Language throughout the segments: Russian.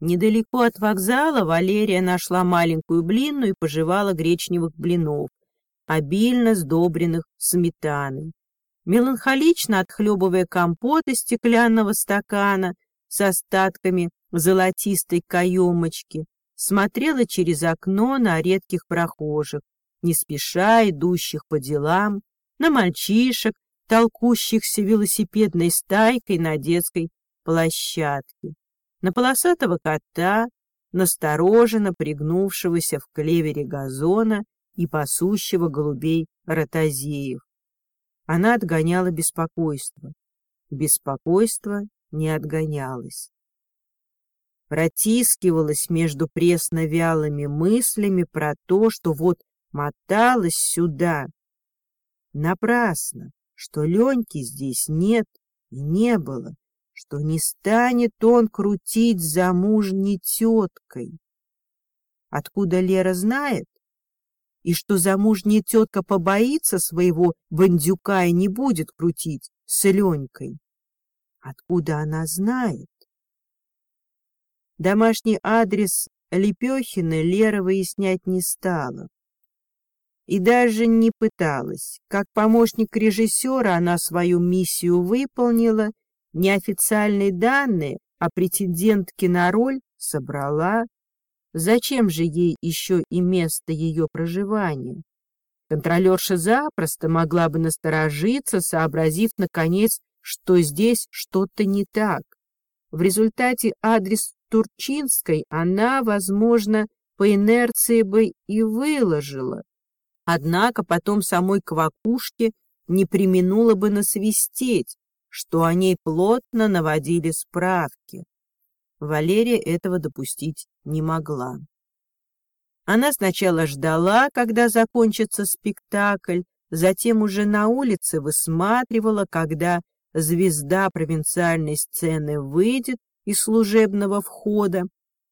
Недалеко от вокзала Валерия нашла маленькую блинную и пожевала гречневых блинов, обильно сдобренных сметаной. Меланхолично отхлебывая компот из стеклянного стакана с остатками золотистой каемочки, смотрела через окно на редких прохожих, не спеша идущих по делам, на мальчишек, толкущихся велосипедной стайкой на детской площадке на полосатого кота, настороженно пригнувшегося в клевере газона и пасущего голубей ротозеев. Она отгоняла беспокойство. Беспокойство не отгонялось. Протискивалась между пресно-вялыми мыслями про то, что вот моталась сюда. Напрасно, что Леньки здесь нет и не было что не станет он крутить замужней теткой. Откуда Лера знает? И что замужняя тетка побоится своего бандюка и не будет крутить с Ленькой? Откуда она знает? Домашний адрес Лепехина Лера выяснять не стала. И даже не пыталась. Как помощник режиссера она свою миссию выполнила — Неофициальные данные о претендентке на роль собрала. Зачем же ей еще и место ее проживания? Контролерша запросто могла бы насторожиться, сообразив, наконец, что здесь что-то не так. В результате адрес Турчинской она, возможно, по инерции бы и выложила. Однако потом самой Квакушке не применула бы насвистеть, что о ней плотно наводили справки. Валерия этого допустить не могла. Она сначала ждала, когда закончится спектакль, затем уже на улице высматривала, когда звезда провинциальной сцены выйдет из служебного входа,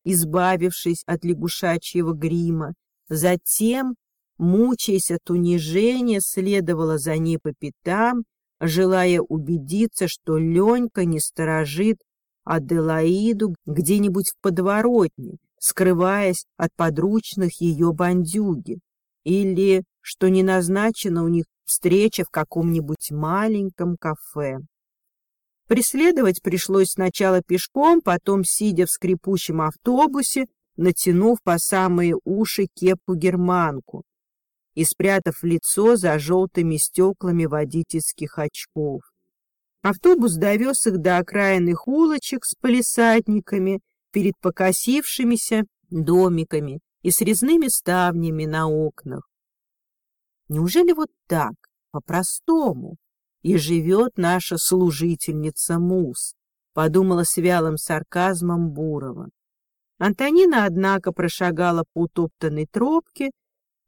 избавившись от лягушачьего грима. Затем, мучаясь от унижения, следовала за ней по пятам желая убедиться, что Ленька не сторожит Аделаиду где-нибудь в подворотне, скрываясь от подручных ее бандюги, или что не назначена у них встреча в каком-нибудь маленьком кафе. Преследовать пришлось сначала пешком, потом сидя в скрипучем автобусе, натянув по самые уши кепку-германку, и спрятав лицо за желтыми стеклами водительских очков. Автобус довез их до окраинных улочек с полисадниками перед покосившимися домиками и с резными ставнями на окнах. Неужели вот так, по-простому, и живет наша служительница Мус, подумала с вялым сарказмом Бурова. Антонина, однако, прошагала по утоптанной тропке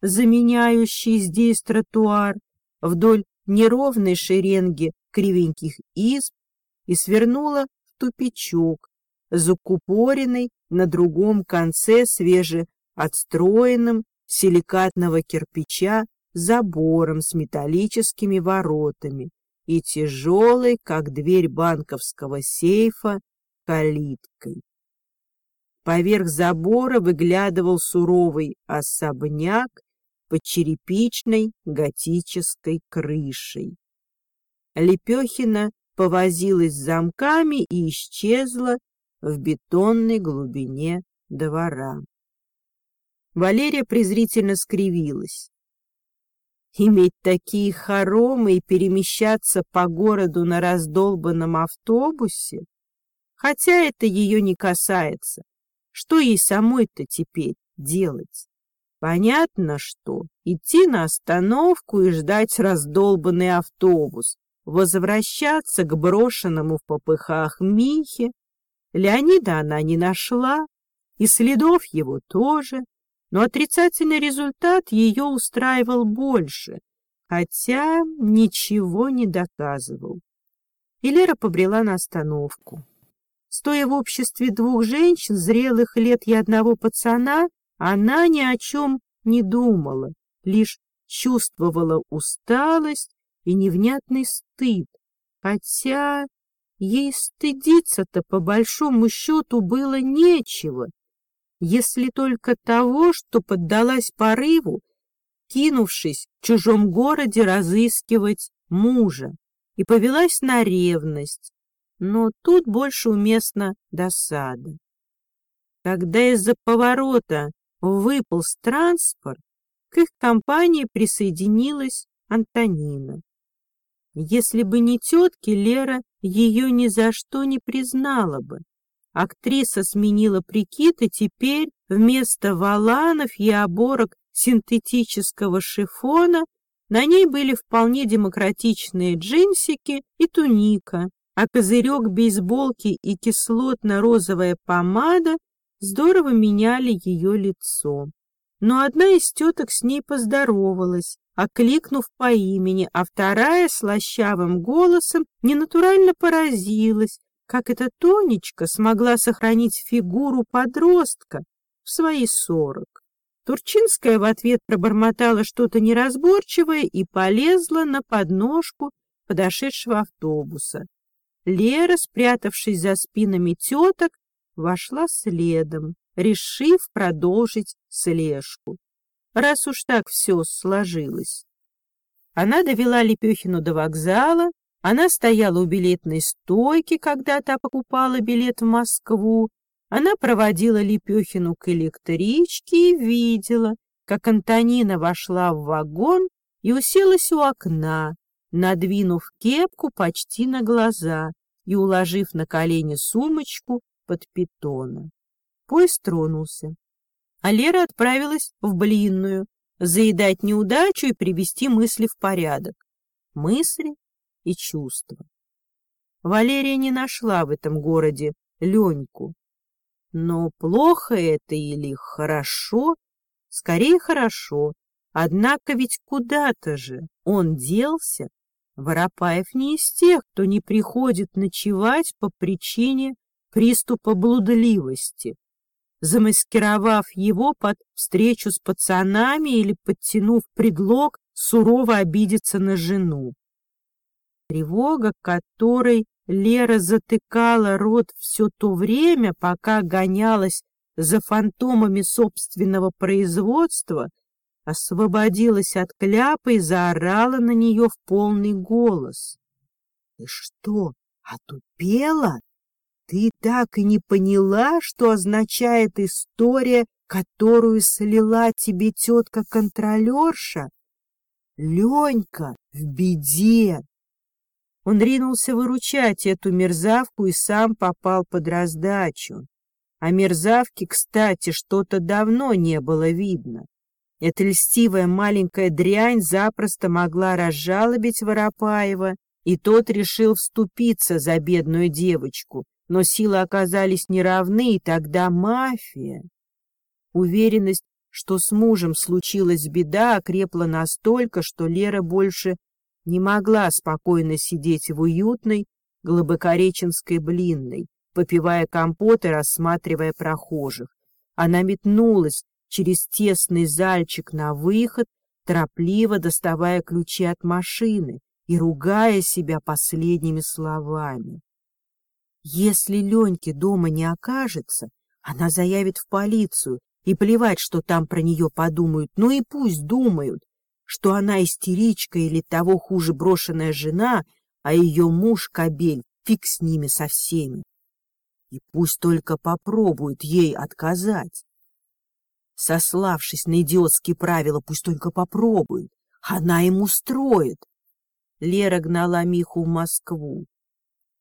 заменяющий здесь тротуар, вдоль неровной шеренги кривеньких изб и свернула в тупичок, закупоренный на другом конце свежеотстроенным силикатного кирпича забором с металлическими воротами и тяжелой, как дверь банковского сейфа, калиткой. Поверх забора выглядывал суровый особняк под черепичной готической крышей. Лепехина повозилась с замками и исчезла в бетонной глубине двора. Валерия презрительно скривилась. Иметь такие хоромы и перемещаться по городу на раздолбанном автобусе? Хотя это ее не касается. Что ей самой-то теперь делать? Понятно, что идти на остановку и ждать раздолбанный автобус, возвращаться к брошенному в попыхах Михе. Леонида она не нашла, и следов его тоже, но отрицательный результат ее устраивал больше, хотя ничего не доказывал. И Лера побрела на остановку. Стоя в обществе двух женщин, зрелых лет и одного пацана, она ни о чем не думала, лишь чувствовала усталость и невнятный стыд, хотя ей стыдиться-то по большому счету было нечего, если только того, что поддалась порыву, кинувшись в чужом городе разыскивать мужа, и повелась на ревность, но тут больше уместна досада. Когда из-за поворота выполз транспорт, к их компании присоединилась Антонина. Если бы не тетки, Лера ее ни за что не признала бы. Актриса сменила прикид, и теперь вместо валанов и оборок синтетического шифона на ней были вполне демократичные джинсики и туника, а козырек бейсболки и кислотно-розовая помада здорово меняли ее лицо. Но одна из теток с ней поздоровалась, окликнув по имени, а вторая слащавым голосом ненатурально поразилась, как эта Тонечка смогла сохранить фигуру подростка в свои сорок. Турчинская в ответ пробормотала что-то неразборчивое и полезла на подножку подошедшего автобуса. Лера, спрятавшись за спинами теток, вошла следом, решив продолжить слежку, раз уж так все сложилось. Она довела Лепехину до вокзала, она стояла у билетной стойки, когда та покупала билет в Москву, она проводила Лепехину к электричке и видела, как Антонина вошла в вагон и уселась у окна, надвинув кепку почти на глаза и уложив на колени сумочку под питона. Поезд тронулся, а Лера отправилась в блинную, заедать неудачу и привести мысли в порядок. Мысли и чувства. Валерия не нашла в этом городе Леньку, но плохо это или хорошо? Скорее хорошо. Однако ведь куда-то же он делся. Воропаев не из тех, кто не приходит ночевать по причине приступа блудливости. Замаскировав его под встречу с пацанами или подтянув предлог сурово обидеться на жену. Тревога, которой Лера затыкала рот все то время, пока гонялась за фантомами собственного производства, освободилась от кляпа и заорала на нее в полный голос. — Ты что, отупела? Ты так и не поняла, что означает история, которую слила тебе тетка-контролерша? Ленька в беде! Он ринулся выручать эту мерзавку и сам попал под раздачу. А мерзавки, кстати, что-то давно не было видно. Эта льстивая маленькая дрянь запросто могла разжалобить Воропаева, и тот решил вступиться за бедную девочку, но силы оказались неравны, и тогда мафия. Уверенность, что с мужем случилась беда, окрепла настолько, что Лера больше не могла спокойно сидеть в уютной глубокореченской блинной, попивая компот и рассматривая прохожих. Она метнулась через тесный зальчик на выход, торопливо доставая ключи от машины и ругая себя последними словами. Если Леньки дома не окажется, она заявит в полицию, и плевать, что там про нее подумают, ну и пусть думают, что она истеричка или того хуже брошенная жена, а ее муж кобель, фиг с ними со всеми. И пусть только попробует ей отказать. Сославшись на идиотские правила, пусть только попробует. Она им устроит. Лера гнала Миху в Москву.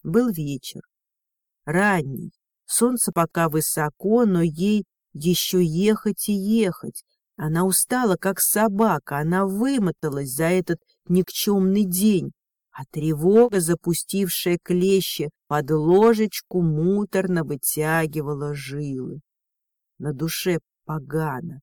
Был вечер. Ранний. Солнце пока высоко, но ей еще ехать и ехать. Она устала, как собака, она вымоталась за этот никчемный день, а тревога, запустившая клещи под ложечку, муторно вытягивала жилы. На душе погано.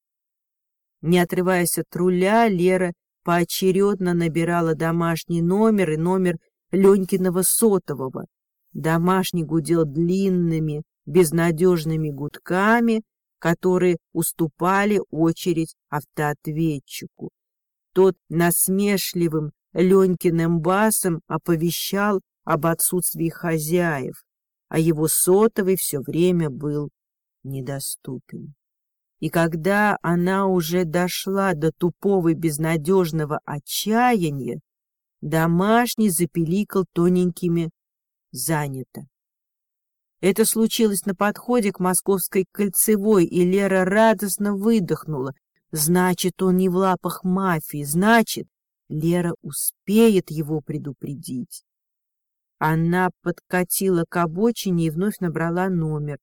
Не отрываясь от руля, Лера поочередно набирала домашний номер и номер Ленькиного сотового. Домашний гудел длинными, безнадежными гудками, которые уступали очередь автоответчику. Тот насмешливым Ленькиным басом оповещал об отсутствии хозяев, а его сотовый все время был недоступен. И когда она уже дошла до тупого и безнадежного отчаяния, домашний запеликал тоненькими «занято». Это случилось на подходе к Московской кольцевой, и Лера радостно выдохнула. Значит, он не в лапах мафии, значит, Лера успеет его предупредить. Она подкатила к обочине и вновь набрала номер,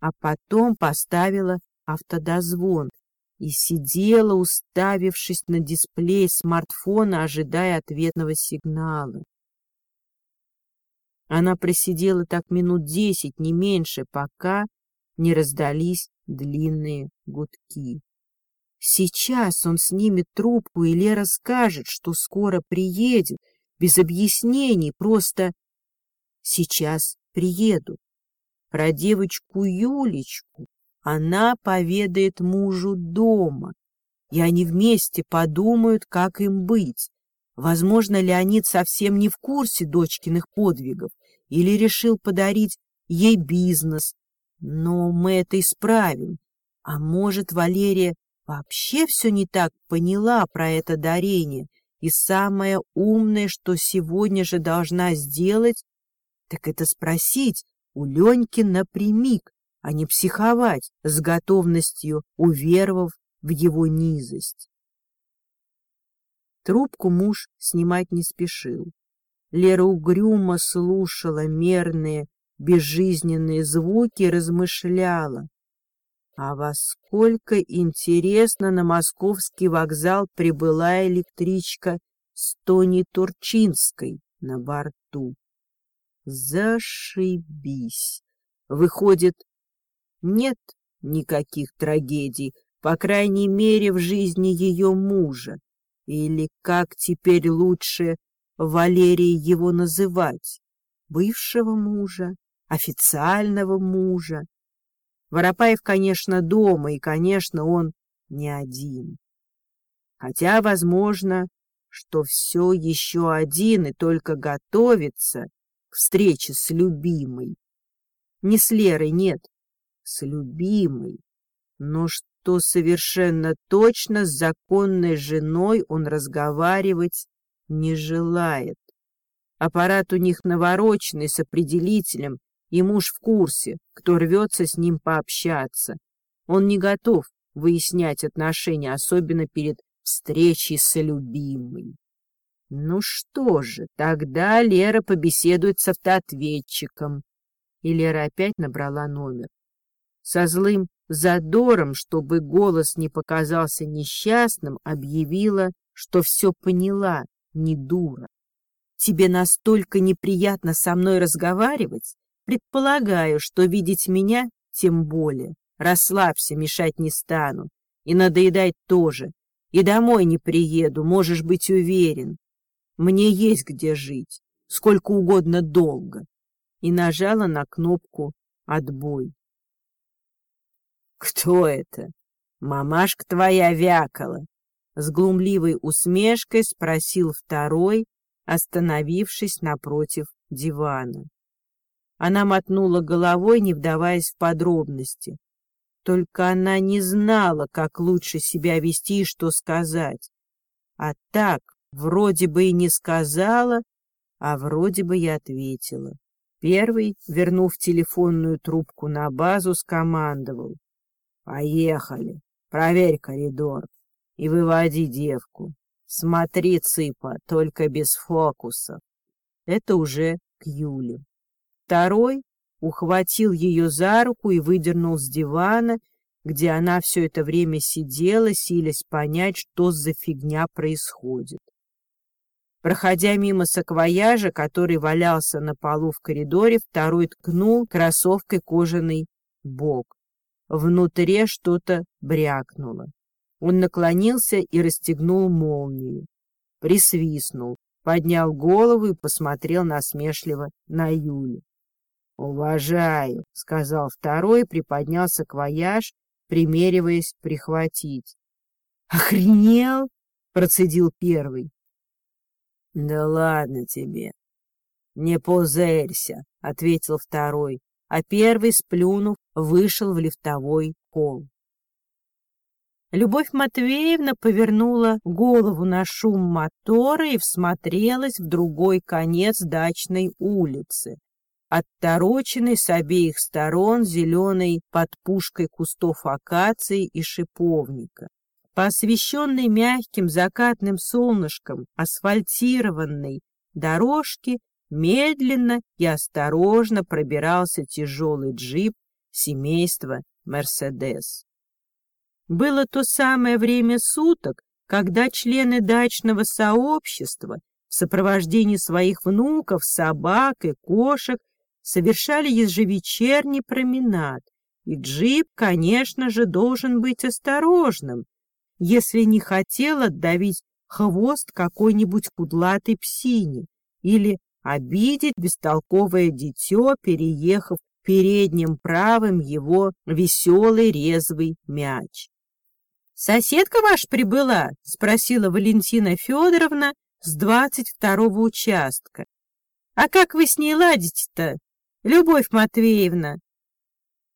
а потом поставила автодозвон и сидела, уставившись на дисплей смартфона, ожидая ответного сигнала. Она просидела так минут десять, не меньше, пока не раздались длинные гудки. Сейчас он снимет трубку, и Лера скажет, что скоро приедет, без объяснений, просто «сейчас приеду». Про девочку Юлечку она поведает мужу дома, и они вместе подумают, как им быть. Возможно, Леонид совсем не в курсе дочкиных подвигов или решил подарить ей бизнес, но мы это исправим. А может, Валерия вообще все не так поняла про это дарение, и самое умное, что сегодня же должна сделать, так это спросить у Леньки напрямик, а не психовать с готовностью, уверовав в его низость. Трубку муж снимать не спешил. Лера угрюмо слушала мерные, безжизненные звуки и размышляла, а во сколько, интересно, на московский вокзал прибыла электричка с Тони Турчинской на борту. Зашибись! Выходит, нет никаких трагедий, по крайней мере, в жизни ее мужа. Или как теперь лучше Валерии его называть? Бывшего мужа? Официального мужа? Воропаев, конечно, дома, и, конечно, он не один. Хотя, возможно, что все еще один и только готовится к встрече с любимой. Не с Лерой, нет, с любимой. Но что совершенно точно с законной женой он разговаривать не желает. Аппарат у них навороченный с определителем, и муж в курсе, кто рвется с ним пообщаться. Он не готов выяснять отношения, особенно перед встречей с любимой. Ну что же, тогда Лера побеседует с автоответчиком. И Лера опять набрала номер. Со злым задором, чтобы голос не показался несчастным, объявила, что все поняла, не дура. Тебе настолько неприятно со мной разговаривать, Предполагаю, что видеть меня тем более. Расслабься, мешать не стану. И надоедать тоже. И домой не приеду, можешь быть уверен. Мне есть где жить, сколько угодно долго. И нажала на кнопку «Отбой». «Кто это? Мамашка твоя вякала?» С глумливой усмешкой спросил второй, остановившись напротив дивана. Она мотнула головой, не вдаваясь в подробности. Только она не знала, как лучше себя вести и что сказать. А так, вроде бы и не сказала, а вроде бы и ответила. Первый, вернув телефонную трубку на базу, скомандовал. «Поехали, проверь коридор и выводи девку. Смотри, цыпа, только без фокусов». Это уже к Юле. Второй ухватил ее за руку и выдернул с дивана, где она все это время сидела, силясь понять, что за фигня происходит. Проходя мимо саквояжа, который валялся на полу в коридоре, второй ткнул кроссовкой кожаный бок. Внутри что-то брякнуло. Он наклонился и расстегнул молнию. Присвистнул, поднял голову и посмотрел насмешливо на Юлю. «Уважаю», — сказал второй, приподнялся к вояж, примериваясь прихватить. «Охренел?» — процедил первый. «Да ладно тебе. Не позырься, — ответил второй, а первый, сплюнув, вышел в лифтовой холл. Любовь Матвеевна повернула голову на шум мотора и всмотрелась в другой конец дачной улицы, оттороченной с обеих сторон зеленой под пушкой кустов акации и шиповника. По мягким закатным солнышком асфальтированной дорожке медленно и осторожно пробирался тяжелый джип семейства «Мерседес». Было то самое время суток, когда члены дачного сообщества в сопровождении своих внуков, собак и кошек совершали ежевечерний променад, и джип, конечно же, должен быть осторожным, если не хотел отдавить хвост какой-нибудь кудлатой псине или обидеть бестолковое дитё, переехав передним правым его веселый резвый мяч. «Соседка ваша прибыла?» — спросила Валентина Федоровна с двадцать второго участка. «А как вы с ней ладите-то, Любовь Матвеевна?»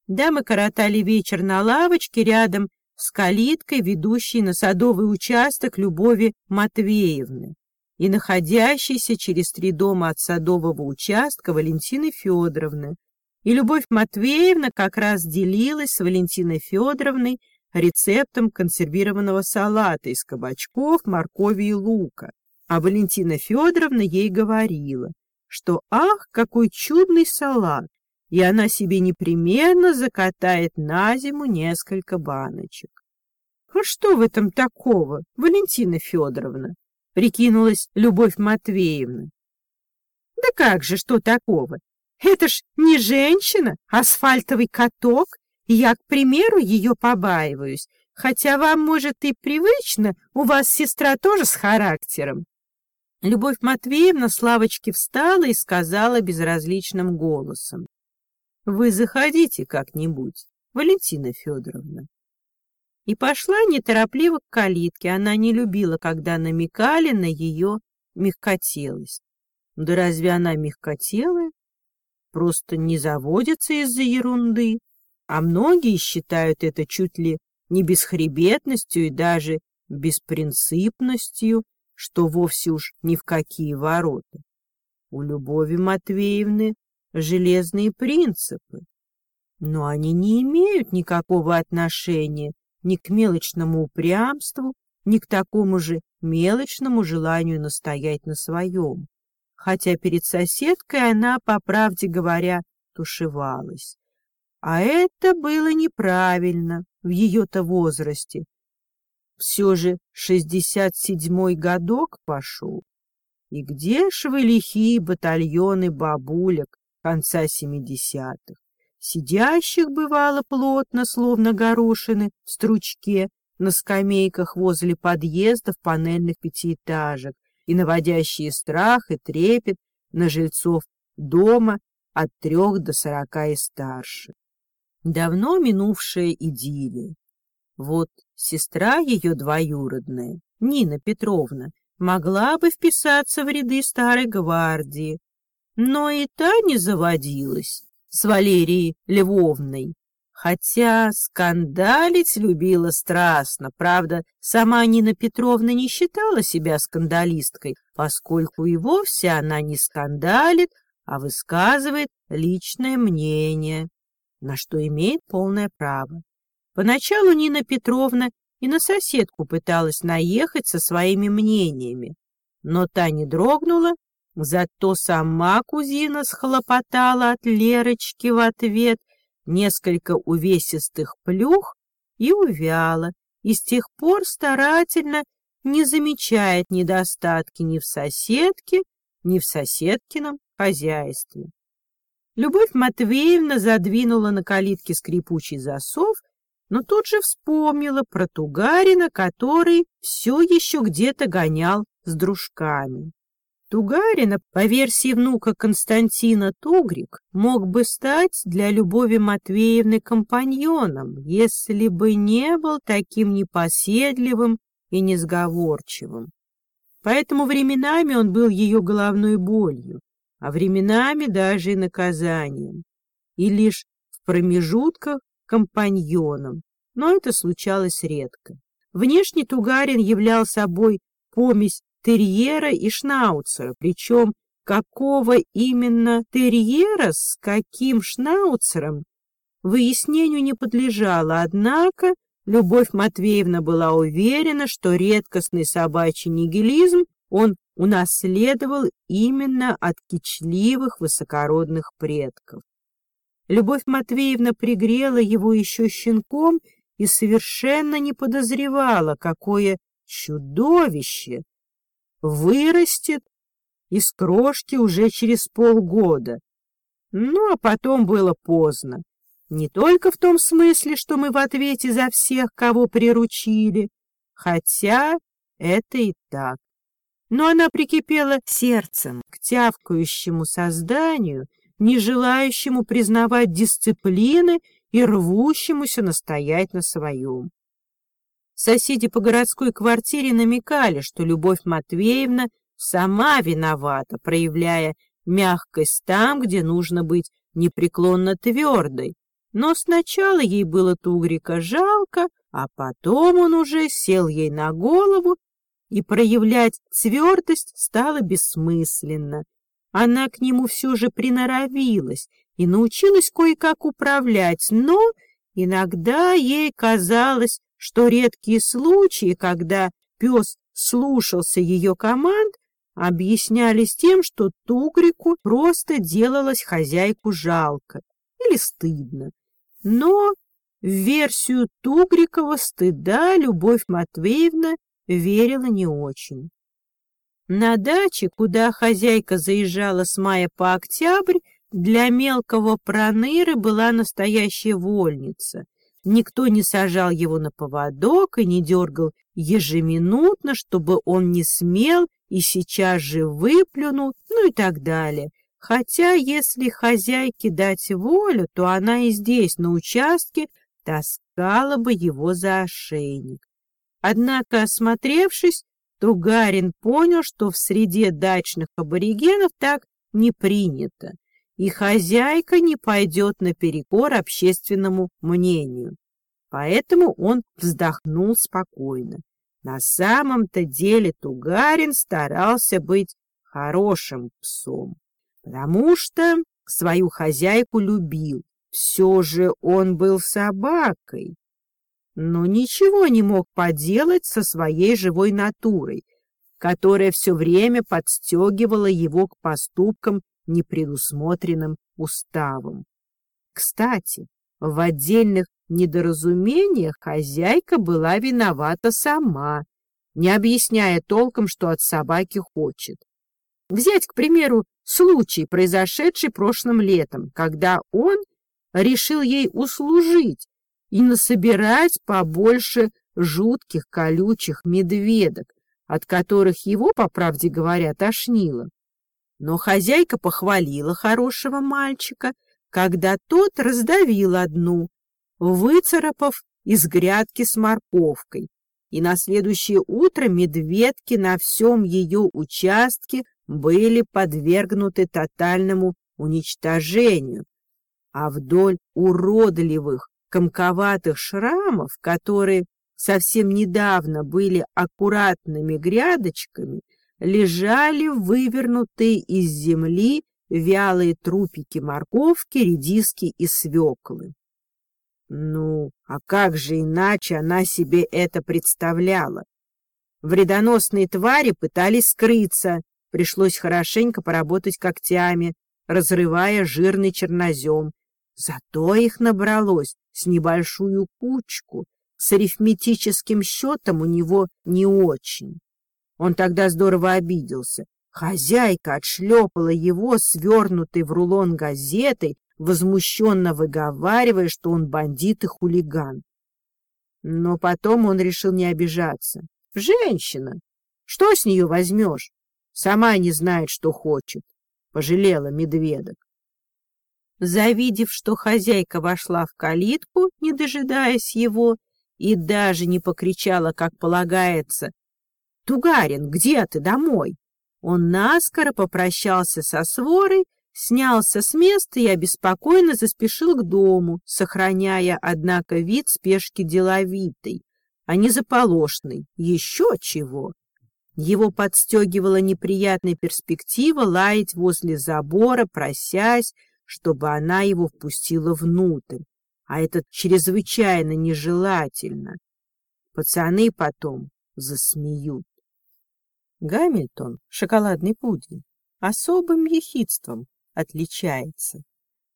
Да, мы коротали вечер на лавочке рядом с калиткой, ведущей на садовый участок Любови Матвеевны и находящейся через три дома от садового участка Валентины Федоровны. И Любовь Матвеевна как раз делилась с Валентиной Федоровной рецептом консервированного салата из кабачков, моркови и лука. А Валентина Федоровна ей говорила, что «ах, какой чудный салат!» и она себе непременно закатает на зиму несколько баночек. «А что в этом такого, Валентина Федоровна?» — прикинулась Любовь Матвеевна. «Да как же, что такого? Это ж не женщина, асфальтовый каток я, к примеру, ее побаиваюсь, хотя вам, может, и привычно, у вас сестра тоже с характером. Любовь Матвеевна с лавочки встала и сказала безразличным голосом. — Вы заходите как-нибудь, Валентина Федоровна. И пошла неторопливо к калитке. Она не любила, когда намекали на ее мягкотелость. Да разве она мягкотелая? Просто не заводится из-за ерунды а многие считают это чуть ли не бесхребетностью и даже беспринципностью, что вовсе уж ни в какие ворота. У Любови Матвеевны железные принципы, но они не имеют никакого отношения ни к мелочному упрямству, ни к такому же мелочному желанию настоять на своем, хотя перед соседкой она, по правде говоря, тушевалась. А это было неправильно в ее-то возрасте. Все же шестьдесят седьмой годок пошел. И где ж вы лихие батальоны бабулек конца семидесятых? Сидящих бывало плотно, словно горошины, в стручке, на скамейках возле подъездов панельных пятиэтажек и наводящие страх и трепет на жильцов дома от трех до сорока и старше давно минувшая идиллия. Вот сестра ее двоюродная, Нина Петровна, могла бы вписаться в ряды старой гвардии, но и та не заводилась с Валерией Львовной, хотя скандалить любила страстно. Правда, сама Нина Петровна не считала себя скандалисткой, поскольку и вовсе она не скандалит, а высказывает личное мнение на что имеет полное право. Поначалу Нина Петровна и на соседку пыталась наехать со своими мнениями, но та не дрогнула, зато сама кузина схлопотала от Лерочки в ответ несколько увесистых плюх и увяла, и с тех пор старательно не замечает недостатки ни в соседке, ни в соседкином хозяйстве. Любовь Матвеевна задвинула на калитке скрипучий засов, но тут же вспомнила про Тугарина, который все еще где-то гонял с дружками. Тугарина, по версии внука Константина Тугрик, мог бы стать для Любови Матвеевны компаньоном, если бы не был таким непоседливым и несговорчивым. Поэтому временами он был ее головной болью, а временами даже и наказанием, и лишь в промежутках компаньоном, но это случалось редко. Внешне Тугарин являл собой помесь терьера и шнауцера, причем какого именно терьера с каким шнауцером выяснению не подлежало, однако Любовь Матвеевна была уверена, что редкостный собачий нигилизм он унаследовал именно от кичливых высокородных предков. Любовь Матвеевна пригрела его еще щенком и совершенно не подозревала, какое чудовище вырастет из крошки уже через полгода. Ну, а потом было поздно. Не только в том смысле, что мы в ответе за всех, кого приручили, хотя это и так. Но она прикипела сердцем к тявкающему созданию, не желающему признавать дисциплины и рвущемуся настоять на своем. Соседи по городской квартире намекали, что Любовь Матвеевна сама виновата, проявляя мягкость там, где нужно быть непреклонно твердой, но сначала ей было Тугрика жалко, а потом он уже сел ей на голову, и проявлять твердость стало бессмысленно. Она к нему все же приноровилась и научилась кое-как управлять, но иногда ей казалось, что редкие случаи, когда пес слушался ее команд, объяснялись тем, что Тугрику просто делалось хозяйку жалко или стыдно. Но в версию Тугрикова стыда Любовь Матвеевна верила не очень. На даче, куда хозяйка заезжала с мая по октябрь, для мелкого проныры была настоящая вольница. Никто не сажал его на поводок и не дергал ежеминутно, чтобы он не смел и сейчас же выплюнул, ну и так далее. Хотя, если хозяйке дать волю, то она и здесь, на участке, таскала бы его за ошейник. Однако, осмотревшись, Тугарин понял, что в среде дачных аборигенов так не принято, и хозяйка не пойдет наперекор общественному мнению. Поэтому он вздохнул спокойно. На самом-то деле Тугарин старался быть хорошим псом потому что свою хозяйку любил. Все же он был собакой, но ничего не мог поделать со своей живой натурой, которая все время подстегивала его к поступкам, непредусмотренным уставом. Кстати, в отдельных недоразумениях хозяйка была виновата сама, не объясняя толком, что от собаки хочет. Взять, к примеру, случай, произошедший прошлым летом, когда он решил ей услужить и насобирать побольше жутких колючих медведок, от которых его, по правде говоря, тошнило. Но хозяйка похвалила хорошего мальчика, когда тот раздавил одну, выцарапав из грядки с морковкой, и на следующее утро медведки на всем ее участке были подвергнуты тотальному уничтожению, а вдоль уродливых комковатых шрамов, которые совсем недавно были аккуратными грядочками, лежали вывернутые из земли вялые трупики морковки, редиски и свеклы. Ну, а как же иначе она себе это представляла? Вредоносные твари пытались скрыться, Пришлось хорошенько поработать когтями, разрывая жирный чернозем. Зато их набралось с небольшую кучку. С арифметическим счетом у него не очень. Он тогда здорово обиделся. Хозяйка отшлепала его, свернутой в рулон газетой, возмущенно выговаривая, что он бандит и хулиган. Но потом он решил не обижаться. Женщина! Что с нее возьмешь? Сама не знает, что хочет. Пожалела медведок. Завидев, что хозяйка вошла в калитку, не дожидаясь его, и даже не покричала, как полагается, «Тугарин, где ты? Домой!» Он наскоро попрощался со сворой, снялся с места и обеспокоенно заспешил к дому, сохраняя, однако, вид спешки деловитой, а не заполошной. Еще чего! Его подстегивала неприятная перспектива лаять возле забора, просясь, чтобы она его впустила внутрь. А это чрезвычайно нежелательно. Пацаны потом засмеют. Гамильтон, шоколадный пудинг, особым ехидством отличается,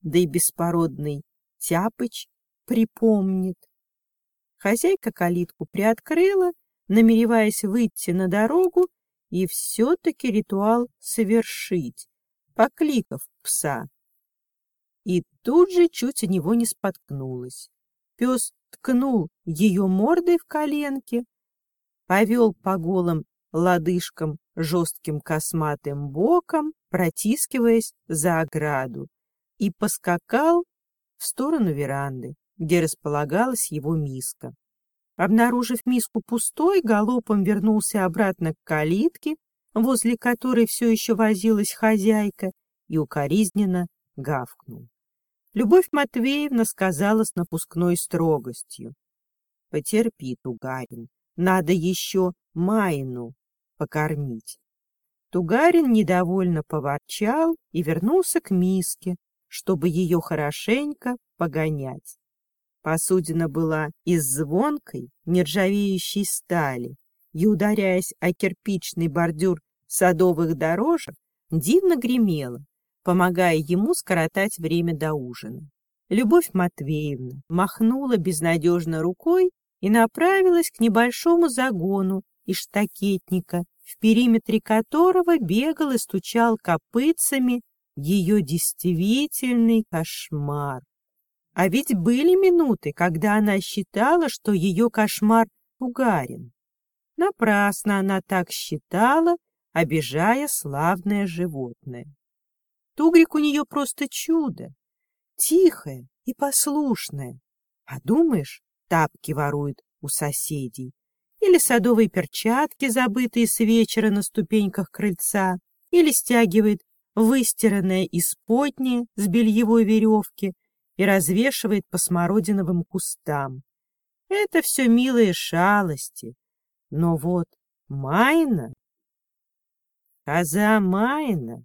да и беспородный Тяпыч припомнит. Хозяйка калитку приоткрыла, намереваясь выйти на дорогу и все-таки ритуал совершить, покликав пса. И тут же чуть о него не споткнулась. Пес ткнул ее мордой в коленки, повел по голым лодыжкам жестким косматым боком, протискиваясь за ограду, и поскакал в сторону веранды, где располагалась его миска. Обнаружив миску пустой, галопом вернулся обратно к калитке, возле которой все еще возилась хозяйка, и укоризненно гавкнул. Любовь Матвеевна сказала с напускной строгостью. — Потерпи, Тугарин, надо еще Майну покормить. Тугарин недовольно поворчал и вернулся к миске, чтобы ее хорошенько погонять. Посудина была из звонкой, нержавеющей стали, и, ударяясь о кирпичный бордюр садовых дорожек, дивно гремела, помогая ему скоротать время до ужина. Любовь Матвеевна махнула безнадежно рукой и направилась к небольшому загону из штакетника, в периметре которого бегал и стучал копытцами ее действительный кошмар. А ведь были минуты, когда она считала, что ее кошмар угарен. Напрасно она так считала, обижая славное животное. Тугрик у нее просто чудо, тихое и послушное. Подумаешь, тапки ворует у соседей, или садовые перчатки, забытые с вечера на ступеньках крыльца, или стягивает выстиранное из потни с бельевой веревки и развешивает по смородиновым кустам. Это все милые шалости. Но вот Майна... Коза Майна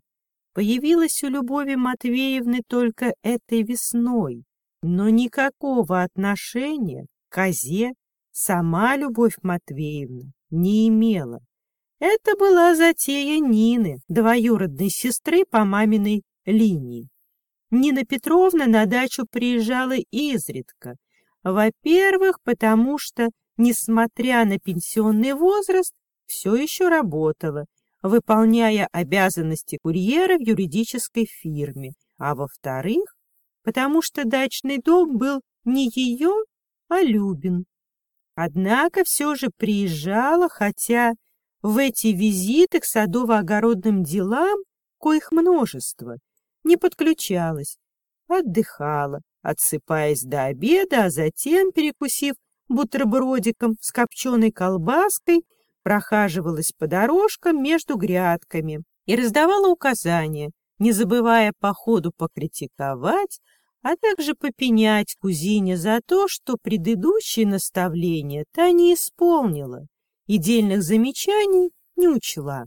появилась у Любови Матвеевны только этой весной, но никакого отношения к козе сама Любовь Матвеевна не имела. Это была затея Нины, двоюродной сестры по маминой линии. Нина Петровна на дачу приезжала изредка. Во-первых, потому что, несмотря на пенсионный возраст, все еще работала, выполняя обязанности курьера в юридической фирме. А во-вторых, потому что дачный дом был не ее, а Любин. Однако все же приезжала, хотя в эти визиты к садово-огородным делам, коих множество, не подключалась, отдыхала, отсыпаясь до обеда, а затем, перекусив бутербродиком с копченой колбаской, прохаживалась по дорожкам между грядками и раздавала указания, не забывая по ходу покритиковать, а также попенять кузине за то, что предыдущие наставления та не исполнила и дельных замечаний не учла.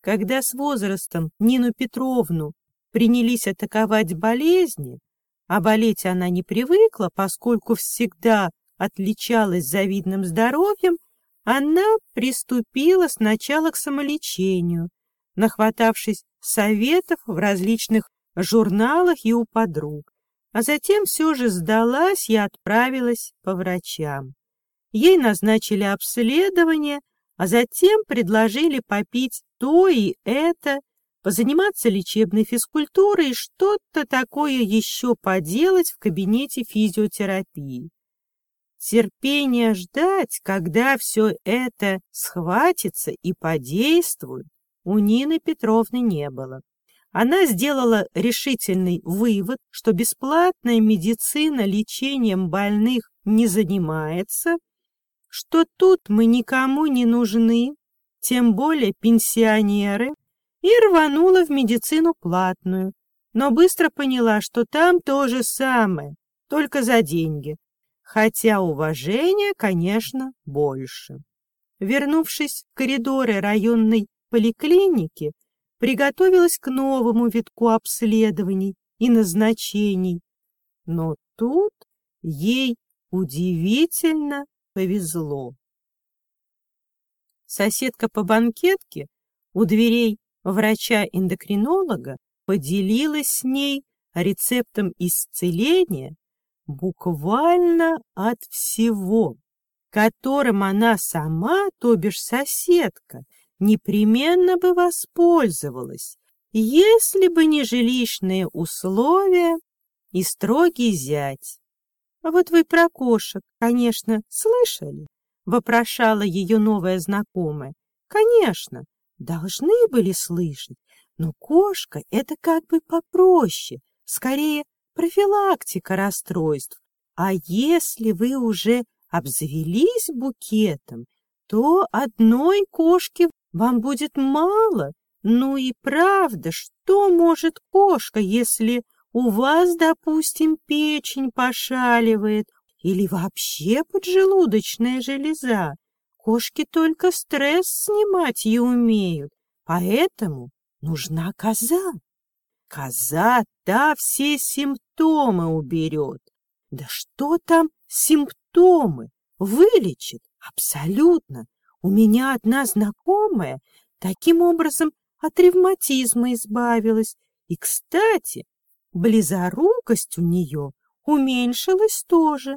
Когда с возрастом Нину Петровну принялись атаковать болезни, а болеть она не привыкла, поскольку всегда отличалась завидным здоровьем, она приступила сначала к самолечению, нахватавшись советов в различных журналах и у подруг, а затем все же сдалась и отправилась по врачам. Ей назначили обследование, а затем предложили попить то и это, позаниматься лечебной физкультурой и что-то такое еще поделать в кабинете физиотерапии. Терпение ждать, когда все это схватится и подействует, у Нины Петровны не было. Она сделала решительный вывод, что бесплатная медицина лечением больных не занимается, что тут мы никому не нужны, тем более пенсионеры, и рванула в медицину платную, но быстро поняла, что там то же самое, только за деньги, хотя уважения, конечно, больше. Вернувшись в коридоры районной поликлиники, приготовилась к новому витку обследований и назначений. Но тут ей удивительно повезло. Соседка по банкетке у дверей врача-эндокринолога поделилась с ней рецептом исцеления буквально от всего, которым она сама, то бишь соседка, непременно бы воспользовалась, если бы не жилищные условия и строгий зять. А вот вы про кошек, конечно, слышали? Вопрошала ее новая знакомая. Конечно, должны были слышать, но кошка — это как бы попроще, скорее профилактика расстройств. А если вы уже обзавелись букетом, то одной кошки вам будет мало. Ну и правда, что может кошка, если у вас, допустим, печень пошаливает или вообще поджелудочная железа? Кошки только стресс снимать и умеют, поэтому нужна коза. Коза та все симптомы уберет. Да что там симптомы? Вылечит? Абсолютно. У меня одна знакомая таким образом от ревматизма избавилась. И, кстати, близорукость у нее уменьшилась тоже.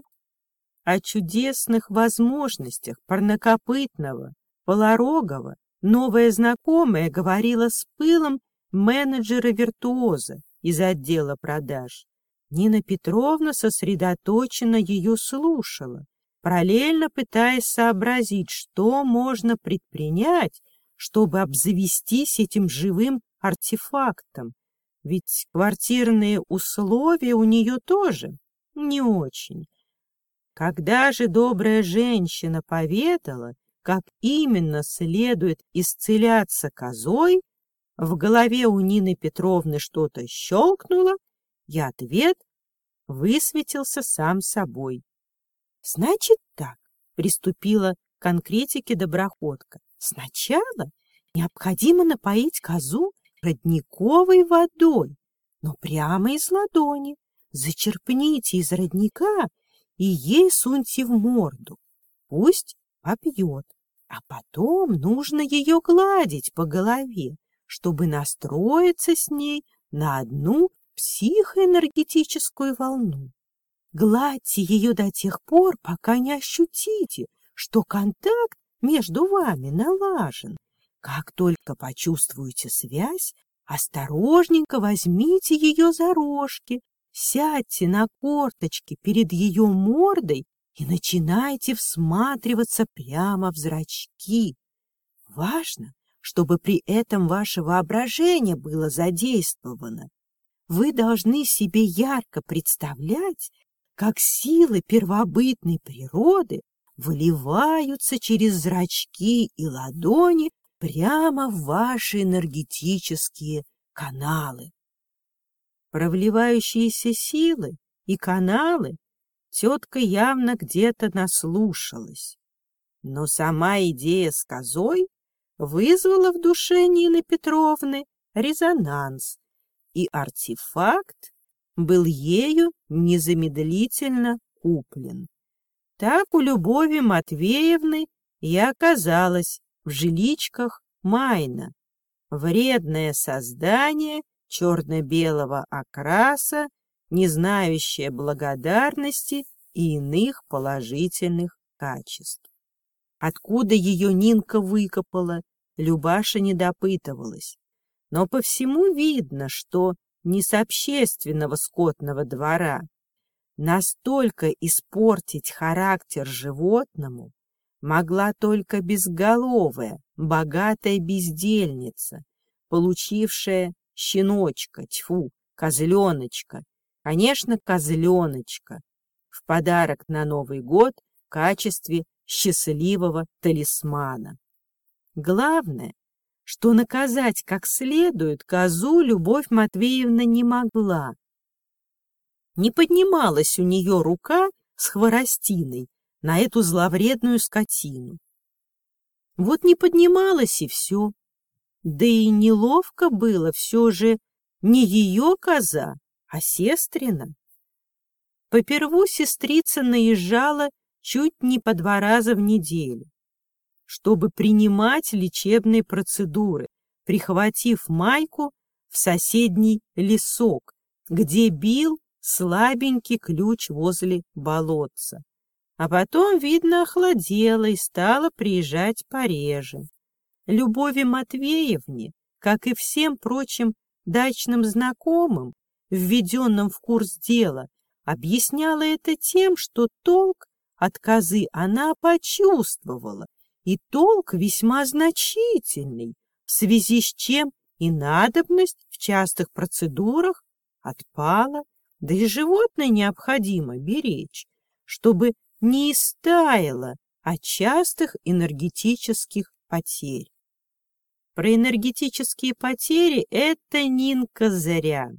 О чудесных возможностях парнокопытного, полорогого новая знакомая говорила с пылом менеджера-виртуоза из отдела продаж. Нина Петровна сосредоточенно ее слушала, параллельно пытаясь сообразить, что можно предпринять, чтобы обзавестись этим живым артефактом. Ведь квартирные условия у нее тоже не очень. Когда же добрая женщина поведала, как именно следует исцеляться козой, в голове у Нины Петровны что-то щелкнуло, и ответ высветился сам собой. Значит так, приступила к конкретике доброходка. Сначала необходимо напоить козу родниковой водой, но прямо из ладони. Зачерпните из родника и ей суньте в морду. Пусть попьет, а потом нужно ее гладить по голове, чтобы настроиться с ней на одну психоэнергетическую волну. Гладьте ее до тех пор, пока не ощутите, что контакт между вами налажен. Как только почувствуете связь, осторожненько возьмите ее за рожки, сядьте на корточки перед ее мордой и начинайте всматриваться прямо в зрачки. Важно, чтобы при этом ваше воображение было задействовано. Вы должны себе ярко представлять, как силы первобытной природы выливаются через зрачки и ладони прямо в ваши энергетические каналы. Про вливающиеся силы и каналы тетка явно где-то наслушалась. Но сама идея с козой вызвала в душе Нины Петровны резонанс, и артефакт был ею незамедлительно куплен. Так у Любови Матвеевны и оказалось в жиличках Майна, вредное создание черно-белого окраса, не знающее благодарности и иных положительных качеств. Откуда ее Нинка выкопала, Любаша не допытывалась. Но по всему видно, что не с общественного скотного двора. Настолько испортить характер животному могла только безголовая, богатая бездельница, получившая щеночка, тьфу, козленочка, конечно, козленочка, в подарок на Новый год в качестве счастливого талисмана. Главное, что наказать как следует козу Любовь Матвеевна не могла. Не поднималась у нее рука с хворостиной на эту зловредную скотину. Вот не поднималась и все. Да и неловко было все же не ее коза, а сестрина. Поперву сестрица наезжала чуть не по два раза в неделю чтобы принимать лечебные процедуры, прихватив майку в соседний лесок, где бил слабенький ключ возле болотца. А потом, видно, охладела и стала приезжать пореже. Любови Матвеевне, как и всем прочим дачным знакомым, введенным в курс дела, объясняла это тем, что толк от козы она почувствовала и толк весьма значительный, в связи с чем и надобность в частых процедурах отпала, да и животное необходимо беречь, чтобы не истаяло от частых энергетических потерь. Про энергетические потери это Нинка зря.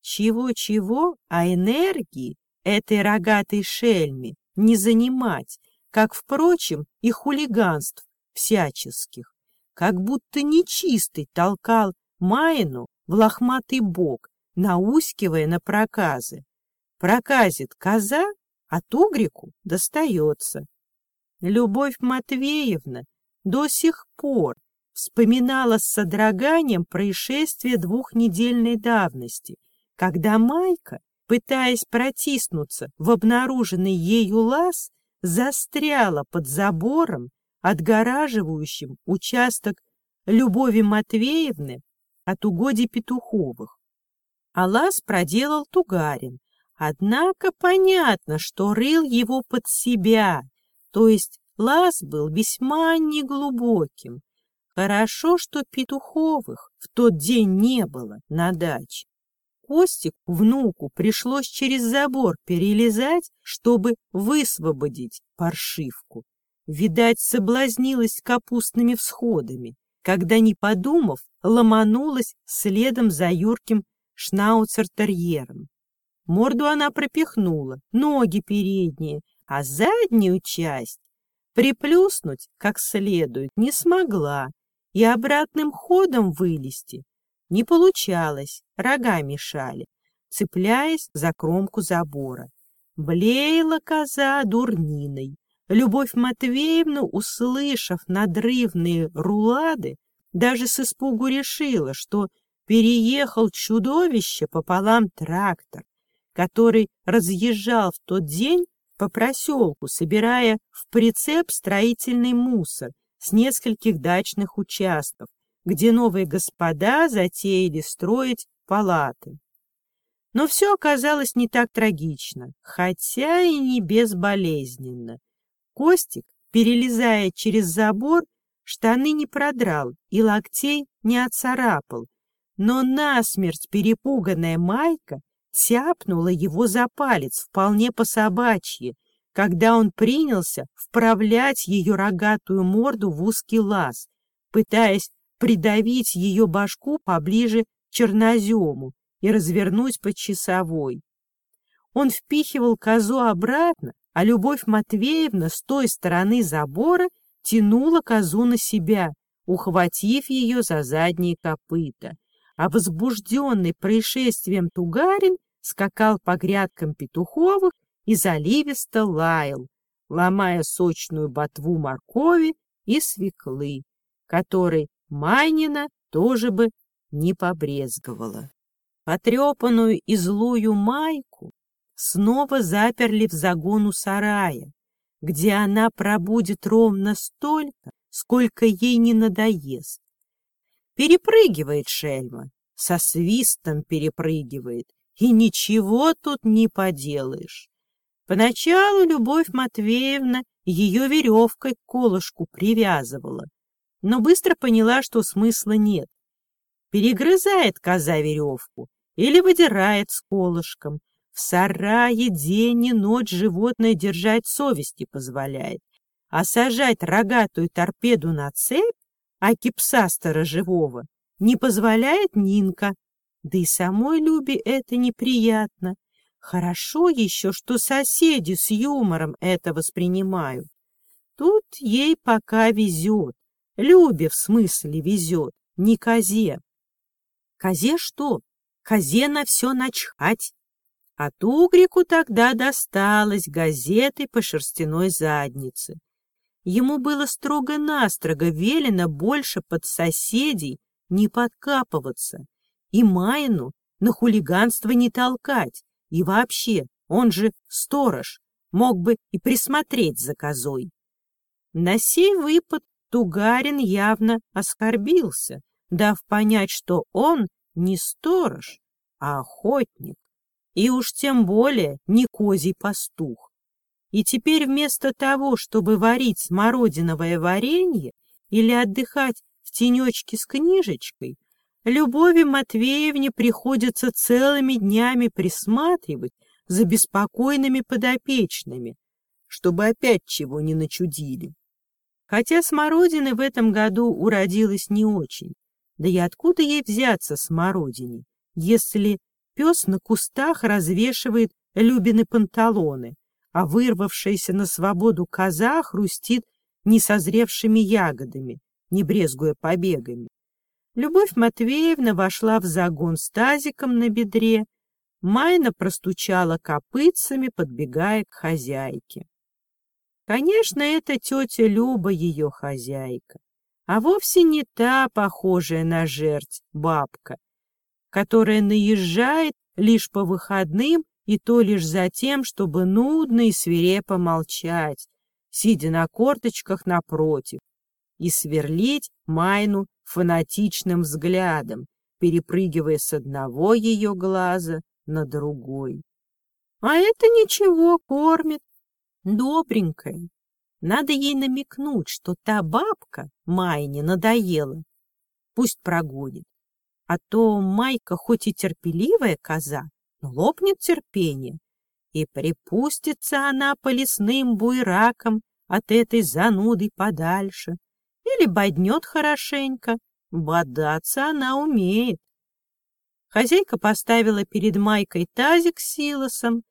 Чего-чего, а энергии этой рогатой шельме не занимать, как, впрочем, и хулиганств всяческих, как будто нечистый толкал Майну в лохматый бок, наускивая на проказы. Проказит коза, а тугрику достается. Любовь Матвеевна до сих пор вспоминала с содроганием происшествие двухнедельной давности, когда Майка, пытаясь протиснуться в обнаруженный ею лаз, застряла под забором, отгораживающим участок Любови Матвеевны от угодий Петуховых. А лаз проделал Тугарин, однако понятно, что рыл его под себя, то есть лаз был весьма неглубоким. Хорошо, что Петуховых в тот день не было на даче. Костику, внуку, пришлось через забор перелезать, чтобы высвободить паршивку. Видать, соблазнилась капустными всходами, когда, не подумав, ломанулась следом за юрким шнауцер-терьером. Морду она пропихнула, ноги передние, а заднюю часть приплюснуть как следует не смогла и обратным ходом вылезти не получалось, рога мешали, цепляясь за кромку забора. Блеяла коза дурниной. Любовь Матвеевна, услышав надрывные рулады, даже с испугу решила, что переехал чудовище пополам трактор, который разъезжал в тот день по проселку, собирая в прицеп строительный мусор с нескольких дачных участков, где новые господа затеяли строить палаты. Но все оказалось не так трагично, хотя и не безболезненно. Костик, перелезая через забор, штаны не продрал и локтей не отцарапал, но насмерть перепуганная Майка тяпнула его за палец вполне по-собачьи, когда он принялся вправлять ее рогатую морду в узкий лаз, пытаясь придавить ее башку поближе к чернозему и развернуть по часовой. Он впихивал козу обратно, а Любовь Матвеевна с той стороны забора тянула козу на себя, ухватив ее за задние копыта. А возбужденный происшествием Тугарин скакал по грядкам Петуховых и заливисто лаял, ломая сочную ботву моркови и свеклы, которой Майнина тоже бы не побрезговала. Потрепанную и злую майку снова заперли в загону сарая, где она пробудет ровно столько, сколько ей не надоест. Перепрыгивает шельма, со свистом перепрыгивает, и ничего тут не поделаешь. Поначалу Любовь Матвеевна ее веревкой к колышку привязывала, но быстро поняла, что смысла нет. Перегрызает коза веревку или выдирает с колышком. В сарае день и ночь животное держать совести позволяет, а сажать рогатую торпеду на цепь аки пса сторожевого, не позволяет Нинка. Да и самой Любе это неприятно. Хорошо еще, что соседи с юмором это воспринимают. Тут ей пока везет. Любе в смысле везет, не козе. Козе что? Козе на все начхать. А Тугрику тогда досталось газетой по шерстяной заднице. Ему было строго-настрого велено больше под соседей не подкапываться и Майну на хулиганство не толкать. И вообще, он же сторож, мог бы и присмотреть за козой. На сей выпад Тугарин явно оскорбился, дав понять, что он не сторож, а охотник, и уж тем более не козий пастух. И теперь вместо того, чтобы варить смородиновое варенье или отдыхать в тенечке с книжечкой, Любови Матвеевне приходится целыми днями присматривать за беспокойными подопечными, чтобы опять чего не начудили. Хотя смородины в этом году уродилось не очень. Да и откуда ей взяться смородине, если пес на кустах развешивает Любины панталоны, а вырвавшаяся на свободу коза хрустит несозревшими ягодами, не брезгуя побегами. Любовь Матвеевна вошла в загон с тазиком на бедре, Майна простучала копытцами, подбегая к хозяйке. Конечно, это тетя Люба ее хозяйка, а вовсе не та, похожая на жерть, бабка, которая наезжает лишь по выходным и то лишь за тем, чтобы нудно и свирепо молчать, сидя на корточках напротив, и сверлить Майну фанатичным взглядом, перепрыгивая с одного ее глаза на другой. А это ничего, кормит, добренькая. Надо ей намекнуть, что та бабка Майне надоела. Пусть прогонит. А то Майка хоть и терпеливая коза, но лопнет терпение. И припустится она по лесным буйракам от этой зануды подальше. Или боднет хорошенько. Бодаться она умеет. Хозяйка поставила перед Майкой тазик с силосом,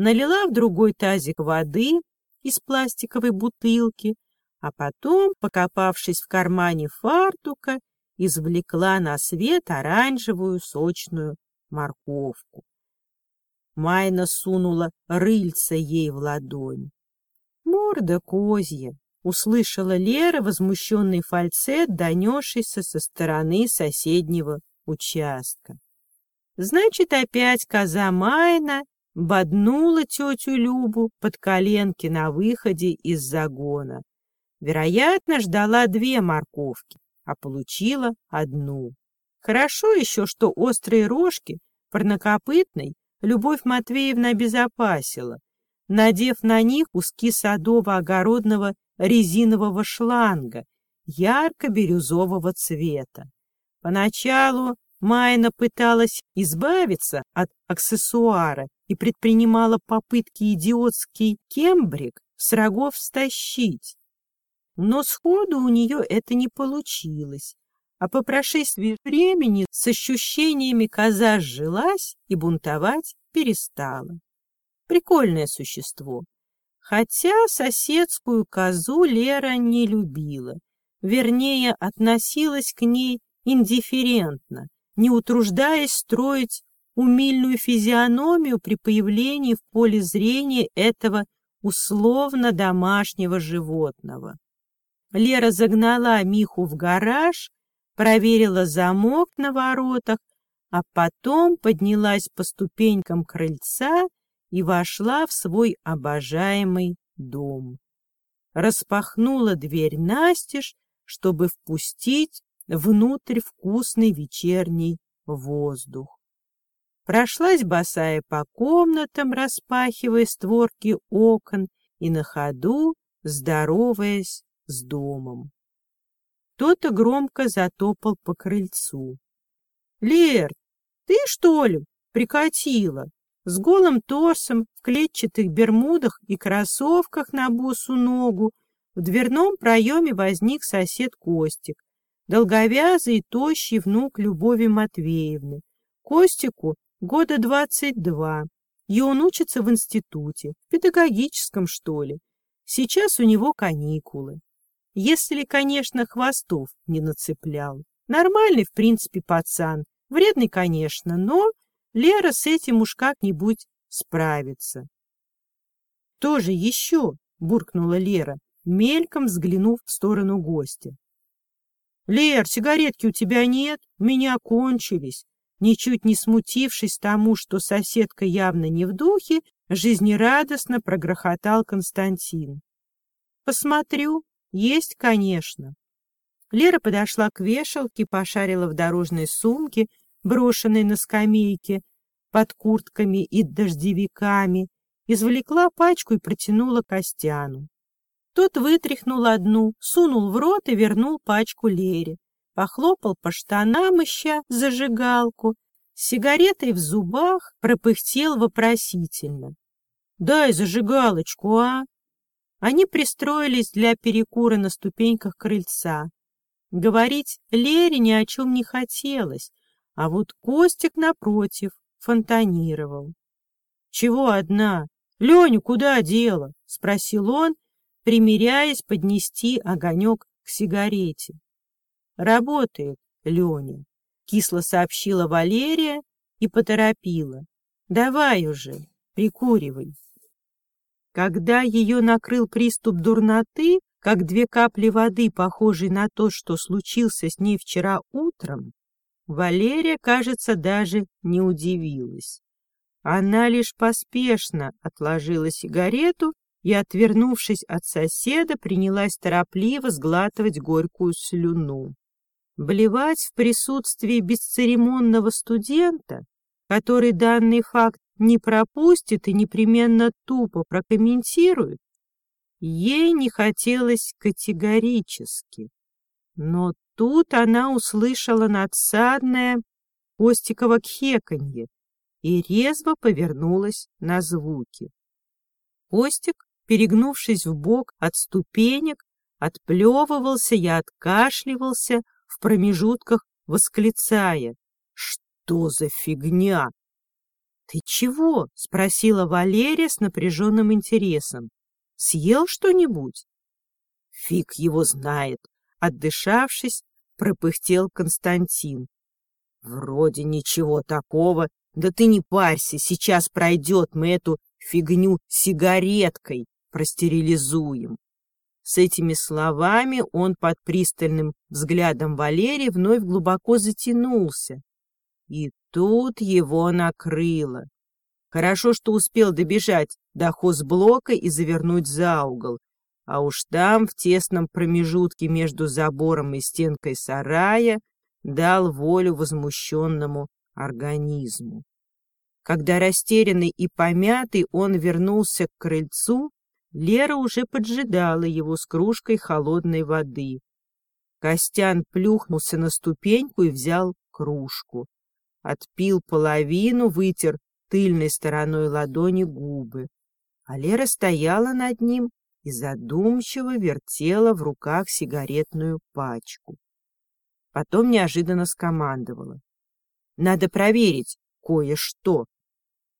налила в другой тазик воды из пластиковой бутылки, а потом, покопавшись в кармане фартука, извлекла на свет оранжевую сочную морковку. Майна сунула рыльце ей в ладонь. Морда козья, услышала Лера возмущенный фальцет, донесшийся со стороны соседнего участка. Значит, опять коза Майна боднула тетю Любу под коленки на выходе из загона. Вероятно, ждала две морковки, а получила одну. Хорошо еще, что острые рожки парнокопытной Любовь Матвеевна обезопасила, надев на них куски садово-огородного резинового шланга ярко-бирюзового цвета. Поначалу Майна пыталась избавиться от аксессуара и предпринимала попытки идиотский кембрик с рогов стащить. Но сходу у нее это не получилось, а по прошествии времени с ощущениями коза сжилась и бунтовать перестала. Прикольное существо. Хотя соседскую козу Лера не любила, вернее, относилась к ней индифферентно, не утруждаясь строить умильную физиономию при появлении в поле зрения этого условно домашнего животного. Лера загнала Миху в гараж, проверила замок на воротах, а потом поднялась по ступенькам крыльца и вошла в свой обожаемый дом. Распахнула дверь настежь, чтобы впустить внутрь вкусный вечерний воздух. Прошлась босая по комнатам, распахивая створки окон и на ходу здороваясь с домом. Кто-то громко затопал по крыльцу. — Лер, ты что ли прикатила? С голым торсом, в клетчатых бермудах и кроссовках на босу ногу в дверном проеме возник сосед Костик, долговязый и тощий внук Любови Матвеевны. Костику года двадцать два, и он учится в институте, в педагогическом, что ли. Сейчас у него каникулы. Если, конечно, хвостов не нацеплял. Нормальный, в принципе, пацан. Вредный, конечно, но Лера с этим уж как-нибудь справится. — Тоже еще, — буркнула Лера, мельком взглянув в сторону гостя. — Лер, сигаретки у тебя нет? У меня кончились. Ничуть не смутившись тому, что соседка явно не в духе, жизнерадостно прогрохотал Константин. — Посмотрю. Есть, конечно. Лера подошла к вешалке, пошарила в дорожной сумке, брошенной на скамейке, под куртками и дождевиками, извлекла пачку и протянула Костяну. Тот вытряхнул одну, сунул в рот и вернул пачку Лере. Похлопал по штанам, ища зажигалку. Сигаретой в зубах пропыхтел вопросительно. — Дай зажигалочку, а? Они пристроились для перекура на ступеньках крыльца. Говорить Лере ни о чем не хотелось, а вот Костик, напротив, фонтанировал. — Чего одна? Леню куда дела? — спросил он, примеряясь поднести огонек к сигарете. — Работает Леня, — кисло сообщила Валерия и поторопила. — Давай уже, прикуривай. Когда ее накрыл приступ дурноты, как две капли воды, похожие на то, что случился с ней вчера утром, Валерия, кажется, даже не удивилась. Она лишь поспешно отложила сигарету и, отвернувшись от соседа, принялась торопливо сглатывать горькую слюну. Блевать в присутствии бесцеремонного студента, который данный факт не пропустит и непременно тупо прокомментирует, ей не хотелось категорически. Но тут она услышала надсадное Костиково кхеканье и резво повернулась на звуки. Костик, перегнувшись в бок от ступенек, отплевывался и откашливался в промежутках, восклицая «Что за фигня?» «Ты чего?» — спросила Валерия с напряженным интересом. «Съел что-нибудь?» «Фиг его знает!» — отдышавшись, пропыхтел Константин. «Вроде ничего такого. Да ты не парься, сейчас пройдет, мы эту фигню сигареткой простерилизуем». С этими словами он под пристальным взглядом Валерии вновь глубоко затянулся. И тут его накрыло. Хорошо, что успел добежать до хозблока и завернуть за угол, а уж там, в тесном промежутке между забором и стенкой сарая, дал волю возмущенному организму. Когда растерянный и помятый он вернулся к крыльцу, Лера уже поджидала его с кружкой холодной воды. Костян плюхнулся на ступеньку и взял кружку отпил половину, вытер тыльной стороной ладони губы. А Лера стояла над ним и задумчиво вертела в руках сигаретную пачку. Потом неожиданно скомандовала. «Надо проверить кое-что.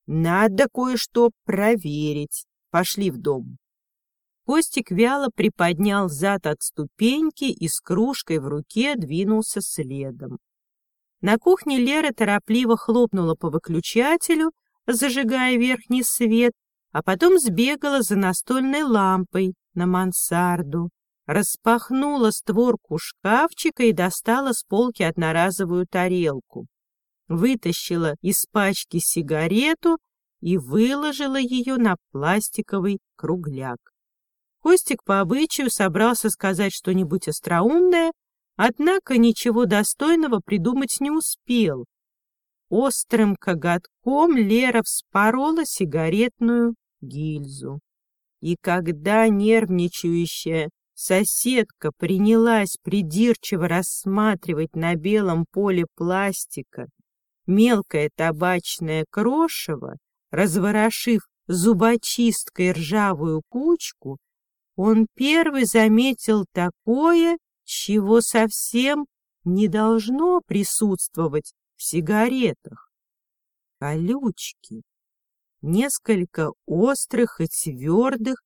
Надо кое-что проверить. Пошли в дом». Костик вяло приподнял зад от ступеньки и с кружкой в руке двинулся следом. На кухне Лера торопливо хлопнула по выключателю, зажигая верхний свет, а потом сбегала за настольной лампой на мансарду, распахнула створку шкафчика и достала с полки одноразовую тарелку. Вытащила из пачки сигарету и выложила ее на пластиковый кругляк. Костик по обычаю собрался сказать что-нибудь остроумное, Однако ничего достойного придумать не успел. Острым коготком Лера вспорола сигаретную гильзу. И когда нервничающая соседка принялась придирчиво рассматривать на белом поле пластика мелкое табачное крошево, разворошив зубочисткой ржавую кучку, он первый заметил такое, чего совсем не должно присутствовать в сигаретах. Колючки, несколько острых и твердых,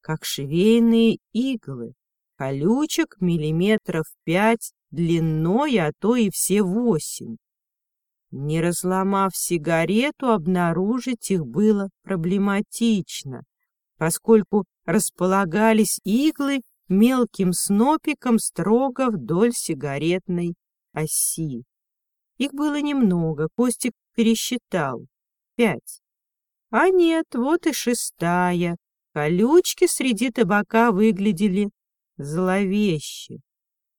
как швейные иглы, колючек миллиметров пять длиной, а то и все восемь. Не разломав сигарету, обнаружить их было проблематично, поскольку располагались иглы мелким снопиком строго вдоль сигаретной оси. Их было немного, Костик пересчитал. Пять. А нет, вот и шестая. Колючки среди табака выглядели зловеще.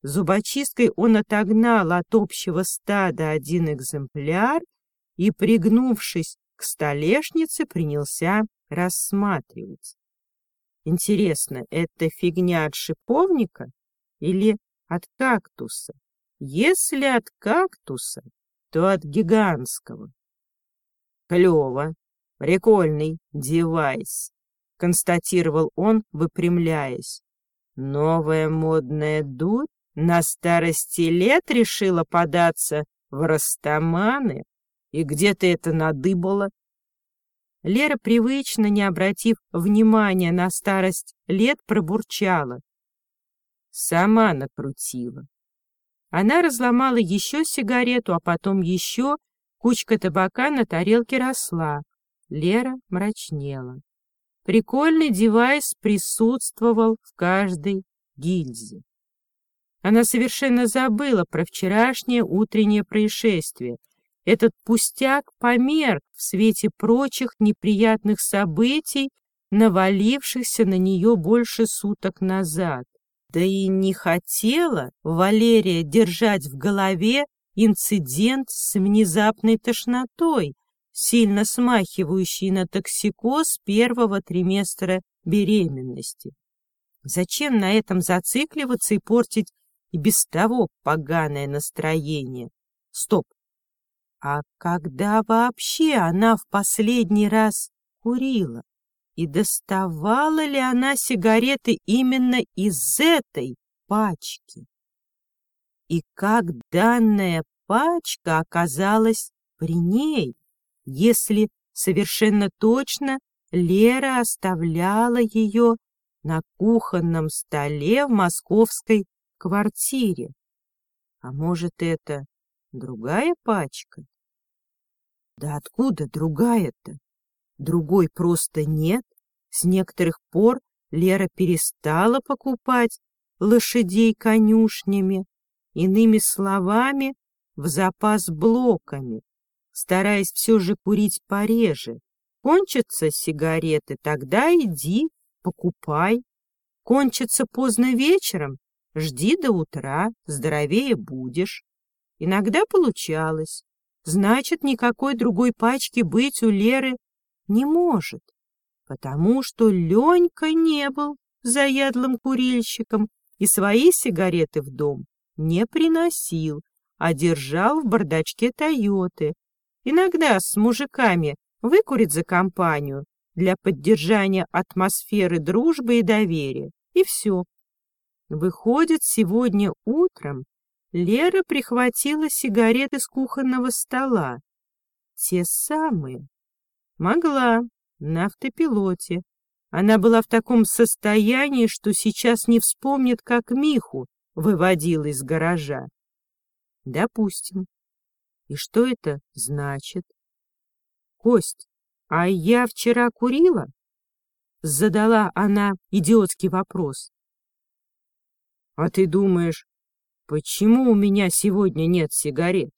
Зубочисткой он отогнал от общего стада один экземпляр и, пригнувшись к столешнице, принялся рассматривать. Интересно, это фигня от шиповника или от кактуса? Если от кактуса, то от гигантского. Клево, прикольный девайс, констатировал он, выпрямляясь. Новая модная дурь на старости лет решила податься в растаманы? И где ты это надыбала? Лера, привычно не обратив внимания на старость лет, пробурчала. Сама накрутила. Она разломала еще сигарету, а потом еще. Кучка табака на тарелке росла. Лера мрачнела. Прикольный девайс присутствовал в каждой гильзе. Она совершенно забыла про вчерашнее утреннее происшествие. Этот пустяк померк в свете прочих неприятных событий, навалившихся на нее больше суток назад. Да и не хотела Валерия держать в голове инцидент с внезапной тошнотой, сильно смахивающий на токсикоз первого триместра беременности. Зачем на этом зацикливаться и портить и без того поганое настроение. Стоп! А когда вообще она в последний раз курила? И доставала ли она сигареты именно из этой пачки? И как данная пачка оказалась при ней, если совершенно точно Лера оставляла ее на кухонном столе в московской квартире. А может, это другая пачка? Да откуда другая-то? Другой просто нет. С некоторых пор Лера перестала покупать лошадей конюшнями, иными словами, в запас блоками, стараясь все же курить пореже. Кончатся сигареты, тогда иди, покупай. Кончатся поздно вечером, Жди до утра, здоровее будешь. Иногда получалось. Значит, никакой другой пачки быть у Леры не может, потому что Ленька не был заядлым курильщиком и свои сигареты в дом не приносил, а держал в бардачке Тойоты. Иногда с мужиками выкурит за компанию для поддержания атмосферы дружбы и доверия, и все. Выходит, сегодня утром Лера прихватила сигареты с кухонного стола. Те самые. Могла, на автопилоте. Она была в таком состоянии, что сейчас не вспомнит, как Миху выводила из гаража. Допустим. И что это значит? Кость, а я вчера курила? Задала она идиотский вопрос. А ты думаешь, почему у меня сегодня нет сигарет?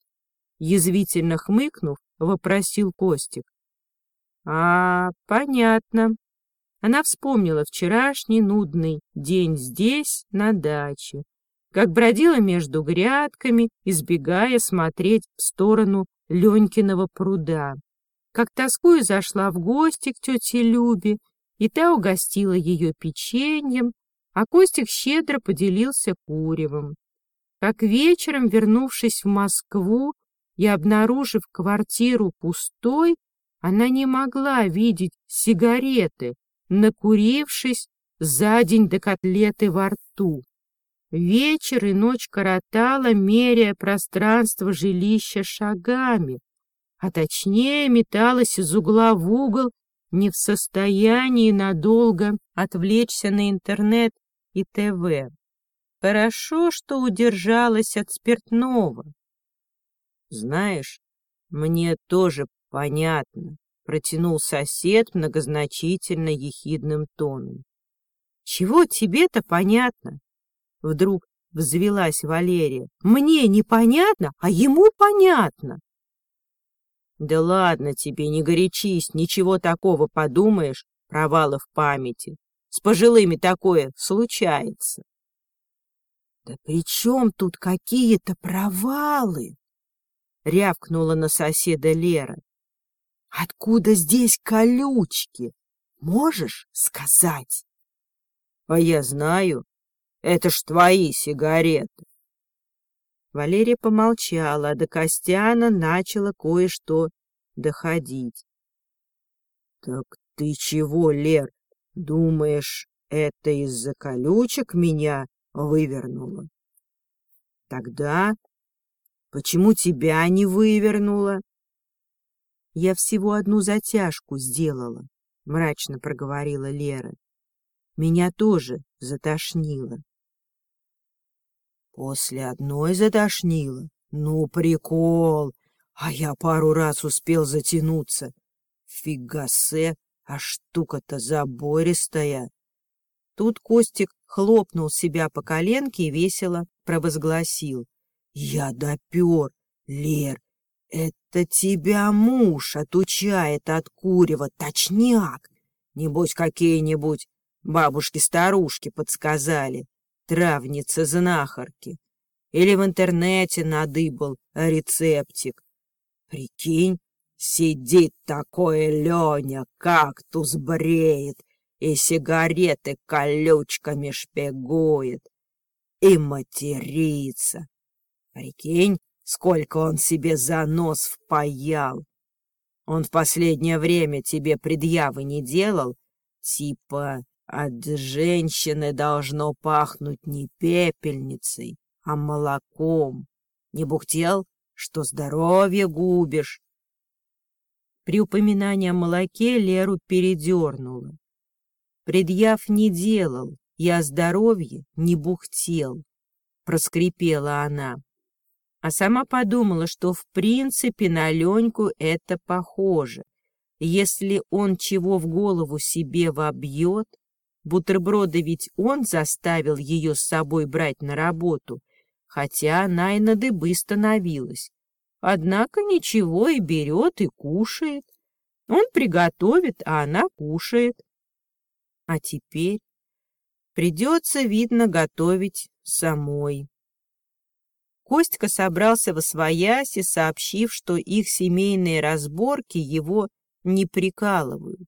Язвительно хмыкнув, вопросил Костик. А, понятно. Она вспомнила вчерашний нудный день здесь, на даче, как бродила между грядками, избегая смотреть в сторону Ленькиного пруда. Как тоскую зашла в гости к тете Любе, и та угостила ее печеньем, а Костик щедро поделился куревом. Как вечером, вернувшись в Москву и обнаружив квартиру пустой, она не могла видеть сигареты, накурившись за день до котлеты во рту. вечер и ночь коротала, меряя пространство жилища шагами, а точнее металась из угла в угол, не в состоянии надолго отвлечься на интернет и ТВ. Хорошо, что удержалась от спиртного. Знаешь, мне тоже понятно, протянул сосед многозначительно ехидным тоном. Чего тебе-то понятно? Вдруг взвелась Валерия. Мне непонятно, а ему понятно. Да ладно тебе, не горячись, ничего такого подумаешь, провалов памяти. С пожилыми такое случается. Да при чем тут какие-то провалы? Рявкнула на соседа Лера. Откуда здесь колючки? Можешь сказать? А я знаю. Это ж твои сигареты. Валерия помолчала, а до Костяна начала кое-что доходить. — Так ты чего, Лер, думаешь, это из-за колючек меня вывернуло? — Тогда почему тебя не вывернуло? Я всего одну затяжку сделала, — мрачно проговорила Лера. Меня тоже затошнило. После одной затошнило. Ну, прикол! А я пару раз успел затянуться. Фигасе, а штука-то забористая. Тут Костик хлопнул себя по коленке и весело провозгласил. — Я допер, Лер, это тебя муж отучает от курева, точняк. Небось, какие-нибудь бабушки-старушки подсказали, травницы-знахарки. Или в интернете надыбал рецептик. Прикинь, сидит такой Леня, кактус бреет и сигареты колючками шпигует. И матерится. Прикинь, сколько он себе за нос впаял. Он в последнее время тебе предъявы не делал? Типа, от женщины должно пахнуть не пепельницей, а молоком. Не бухтел, что здоровье губишь? При упоминании о молоке Леру передернуло. Предъяв не делал, я здоровье не бухтел, проскрипела она а сама подумала, что в принципе на Леньку это похоже. Если он чего в голову себе вобьет, бутерброды ведь он заставил ее с собой брать на работу, хотя она и на дыбы становилась. Однако ничего и берет, и кушает. Он приготовит, а она кушает. А теперь придется, видно, готовить самой. Костька собрался во свояси, сообщив, что их семейные разборки его не прикалывают.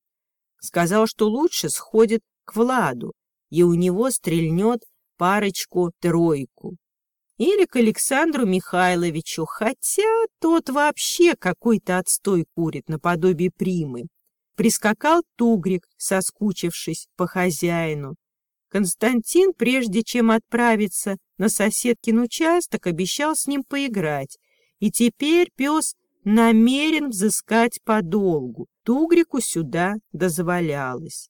Сказал, что лучше сходит к Владу, и у него стрельнет парочку-тройку. Или к Александру Михайловичу, хотя тот вообще какой-то отстой курит наподобие примы. Прискакал тугрик, соскучившись по хозяину, Константин, прежде чем отправиться на соседкин участок, обещал с ним поиграть, и теперь пес намерен взыскать подолгу. Тугрику сюда дозволялось.